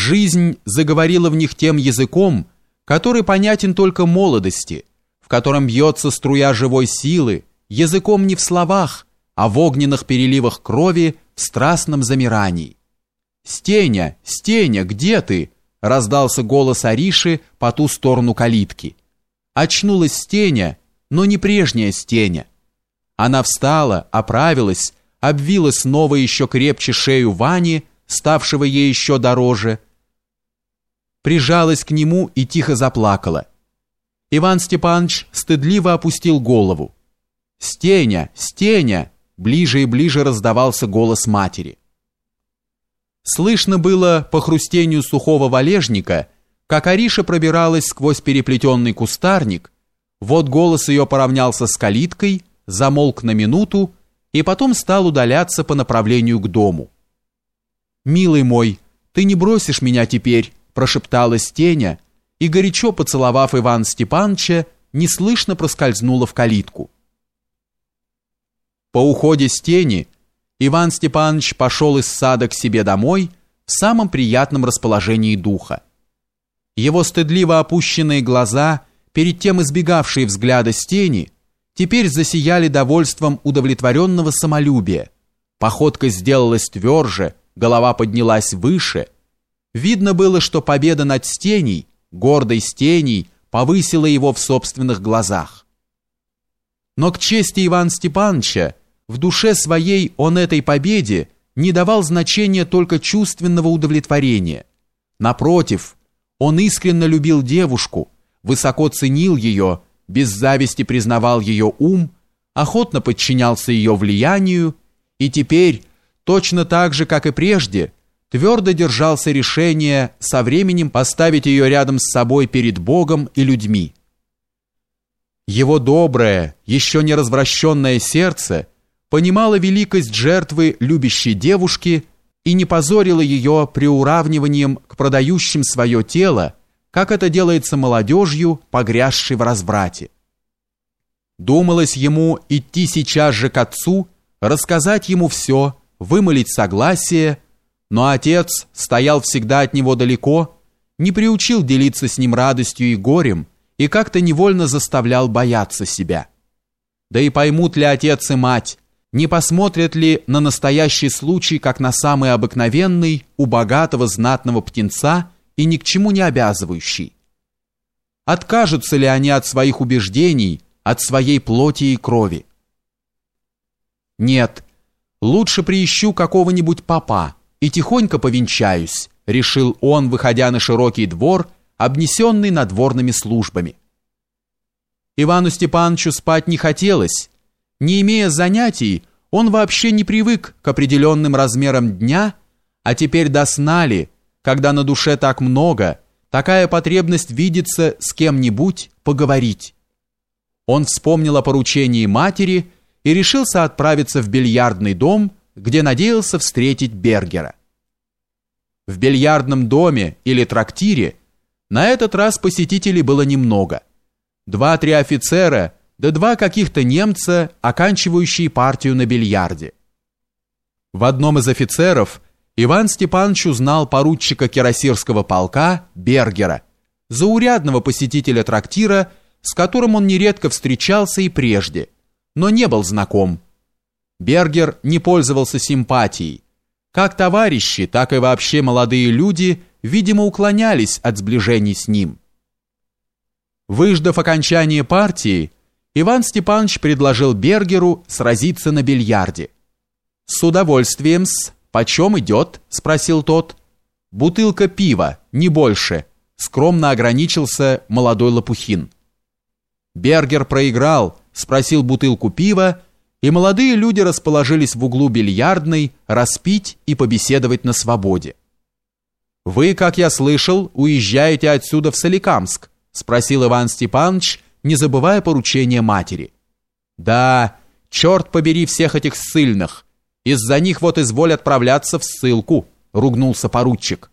Жизнь заговорила в них тем языком, который понятен только молодости, в котором бьется струя живой силы, языком не в словах, а в огненных переливах крови в страстном замирании. «Стеня, Стеня, где ты?» — раздался голос Ариши по ту сторону калитки. Очнулась Стеня, но не прежняя Стеня. Она встала, оправилась, обвила снова еще крепче шею Вани, ставшего ей еще дороже, прижалась к нему и тихо заплакала. Иван Степанович стыдливо опустил голову. «Стеня! Стеня!» Ближе и ближе раздавался голос матери. Слышно было по хрустению сухого валежника, как Ариша пробиралась сквозь переплетенный кустарник, вот голос ее поравнялся с калиткой, замолк на минуту и потом стал удаляться по направлению к дому. «Милый мой, ты не бросишь меня теперь?» Прошептала Стеня и, горячо поцеловав Иван Степановича, неслышно проскользнула в калитку. По уходе Стени Иван Степанович пошел из сада к себе домой в самом приятном расположении духа. Его стыдливо опущенные глаза, перед тем избегавшие взгляда Стени, теперь засияли довольством удовлетворенного самолюбия. Походка сделалась тверже, голова поднялась выше. Видно было, что победа над Стеней, гордой Стеней, повысила его в собственных глазах. Но к чести Ивана Степановича, в душе своей он этой победе не давал значения только чувственного удовлетворения. Напротив, он искренне любил девушку, высоко ценил ее, без зависти признавал ее ум, охотно подчинялся ее влиянию и теперь, точно так же, как и прежде, твердо держался решения со временем поставить ее рядом с собой перед Богом и людьми. Его доброе, еще не развращенное сердце понимало великость жертвы любящей девушки и не позорило ее приуравниванием к продающим свое тело, как это делается молодежью, погрязшей в разврате. Думалось ему идти сейчас же к отцу, рассказать ему все, вымолить согласие, но отец стоял всегда от него далеко, не приучил делиться с ним радостью и горем и как-то невольно заставлял бояться себя. Да и поймут ли отец и мать, не посмотрят ли на настоящий случай как на самый обыкновенный у богатого знатного птенца и ни к чему не обязывающий? Откажутся ли они от своих убеждений, от своей плоти и крови? Нет, лучше приищу какого-нибудь папа, и тихонько повенчаюсь, решил он, выходя на широкий двор, обнесенный надворными службами. Ивану Степановичу спать не хотелось. Не имея занятий, он вообще не привык к определенным размерам дня, а теперь до сна ли, когда на душе так много, такая потребность видеться с кем-нибудь, поговорить. Он вспомнил о поручении матери и решился отправиться в бильярдный дом, где надеялся встретить Бергера. В бильярдном доме или трактире на этот раз посетителей было немного. Два-три офицера да два каких-то немца, оканчивающие партию на бильярде. В одном из офицеров Иван Степанович узнал поручика кирасирского полка Бергера, заурядного посетителя трактира, с которым он нередко встречался и прежде, но не был знаком. Бергер не пользовался симпатией. Как товарищи, так и вообще молодые люди, видимо, уклонялись от сближений с ним. Выждав окончание партии, Иван Степанович предложил Бергеру сразиться на бильярде. «С удовольствием-с. Почем идет?» – спросил тот. «Бутылка пива, не больше», – скромно ограничился молодой Лопухин. Бергер проиграл, спросил бутылку пива, и молодые люди расположились в углу бильярдной распить и побеседовать на свободе. «Вы, как я слышал, уезжаете отсюда в Соликамск?» – спросил Иван Степанович, не забывая поручения матери. «Да, черт побери всех этих ссыльных! Из-за них вот изволь отправляться в ссылку!» – ругнулся поручик.